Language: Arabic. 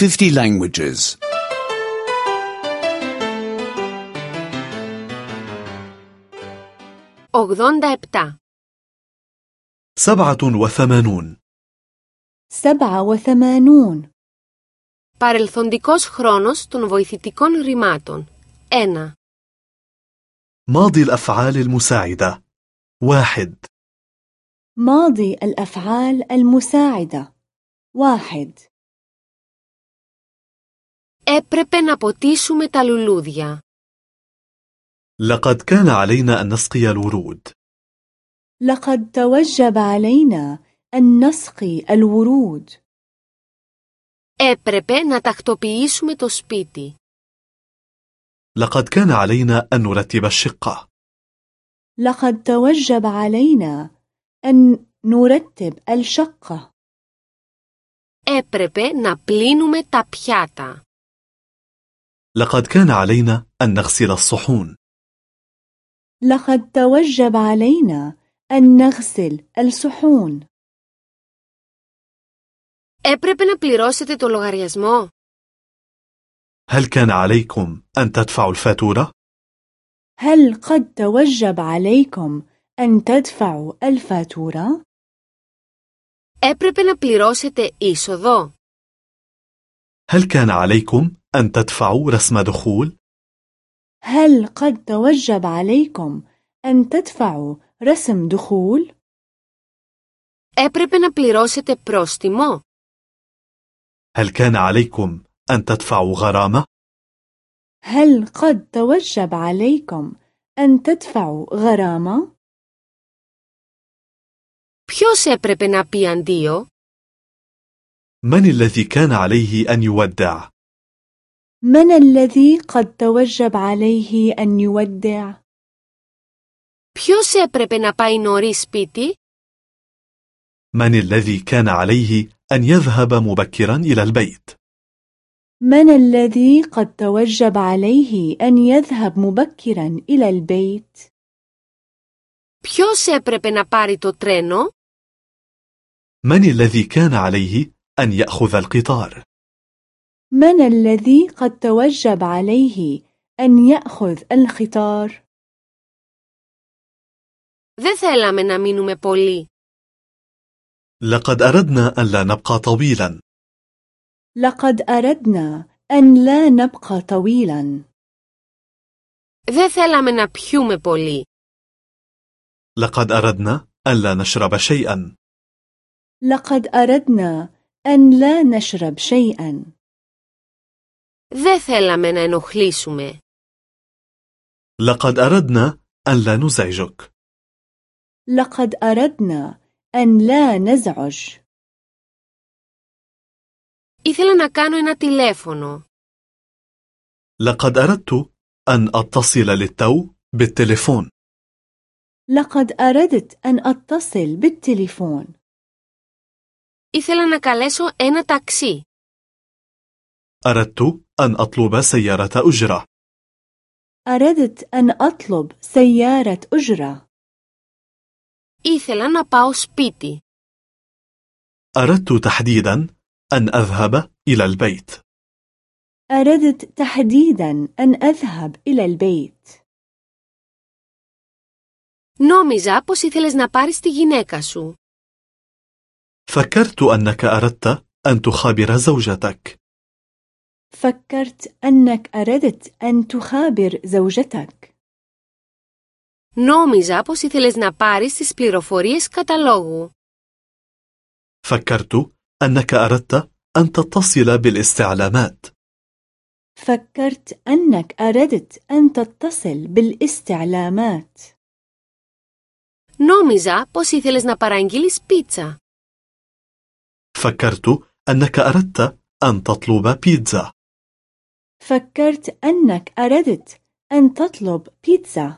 50 languages. 87. سبعة وثمانون سبعة وثمانون Παρελθοντικός χρόνος των βοηθητικών ρημάτων. 1. ماضي الأفعال المساعدة واحد ماضي الأفعال المساعدة واحد Έπρεπε να ποτίσουμε τα λουλούδια. لقد كان علينا أن نسقي الورود لقد توجب علينا أن نسقي الورود Έπρεπε να τακτοποιήσουμε το σπίτι. لقد كان علينا أن نرتب الشقة لقد توجب علينا أن نرتب الشقة Έπρεπε να πλύνουμε τα πιάτα. لقد كان علينا أن نغسل الصحون لقد توجب علينا أن نغسل الصحون Έπρεπε να πληρώσετε το λογαριασμό. هل كان عليكم أن تدفعوا الفاتورة؟ هل قد توجب عليكم أن تدفعوا الفاتورة؟ Έπρεπε να πληρώσετε είσοδο. هل كان عليكم أن تدفعوا رسم دخول؟ هل قد توجب عليكم أن تدفعوا رسم دخول؟ Έπρεπε να πληρώσετε πρόστιμο. هل كان عليكم أن تدفعوا غرامة؟ هل قد توجب عليكم أن تدفعوا غرامة؟ Ποιος έπρεπε να πει αντίο. من الذي كان عليه أن يودع؟ من الذي قد توجب عليه أن يودع؟ Ποιος έπρεπε να πάει νωρίς σπίτι. من الذي كان عليه أن يذهب مبكرا إلى البيت؟ من الذي قد توجب عليه أن يذهب مبكرا إلى البيت؟ Ποιος έπρεπε να πάρει το τρένο. من الذي كان عليه أن يأخذ القطار؟ من الذي قد توجب عليه أن يأخذ القطار؟ Δεν θέλαμε να μείνουμε πολύ. لقد أردنا أن لا نبقى طويلا لقد أردنا أن لا نبقى طويلا Δεν θέλαμε να πιούμε πολύ. لقد أردنا أن لا نشرب شيئا لقد أردنا أن لا نشرب شيئا Δεν θέλαμε να ενοχλήσουμε. لقد أردنا أن لا نزعجك لقد أردنا أن لا نزعج Ήθελα να κάνω ένα τηλέφωνο. لقد أردت أن أتصل للتو بالتليفون لقد أردت أن أتصل بالتليفون Ήθελα να καλέσω ένα ταξί. أردت أن أطلب سيارة أجرة أردت أن أطلب سيارة أجرة Ήθελα να πάω σπίτι. أردت تحديدا أن أذهب إلى البيت أردت تحديدا أن أذهب إلى البيت Νόμιζα πως ήθελες να πάρεις τη γυναίκα σου. فكرت أنك أردت أن تخابر زوجتك فكرت أنك أردت أن تخابر زوجتك Νόμιζα πως ήθελες να πάρεις τις πληροφορίες καταλόγου. فكرت أنك أردت أن تتصل بالاستعلامات فكرت أنك أردت أن تتصل بالاستعلامات Νόμιζα πως ήθελες να παραγγείλεις πίτσα. فكرت أنك أردت أن تطلب بيتزا فكرت أنك أردت أن تطلب بيتزا.